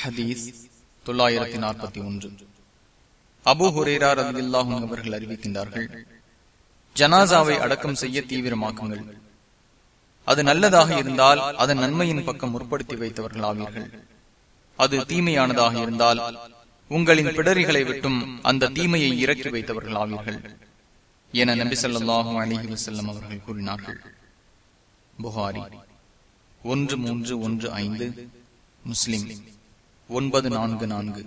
ஹதீஸ் தொள்ளாயிரத்தி நாற்பத்தி ஒன்று. அபு ஹுரேரா ரதில்லாஹும் அவர்கள் அறிவிக்கின்றார்கள் ஜனாசாவை அடக்கம் செய்ய தீவிரமாக்குங்கள். அது நல்லதாக இருந்தால் அதன் நன்மையின் பக்கம் முற்படுத்தி வைத்தவர்கள் ஆவீர்கள் அது தீமையானதாக இருந்தால் உங்களின் பிடரிகளை விட்டும் அந்த தீமையை இறக்கி வைத்தவர்கள் ஆவீர்கள் என நபி சொல்லாஹும் அலிஹி வசல்லம் அவர்கள் கூறினார்கள். புகாரி ஒன்று மூன்று ஒன்று ஐந்து முஸ்லிம். ஒன்பது நான்கு நான்கு.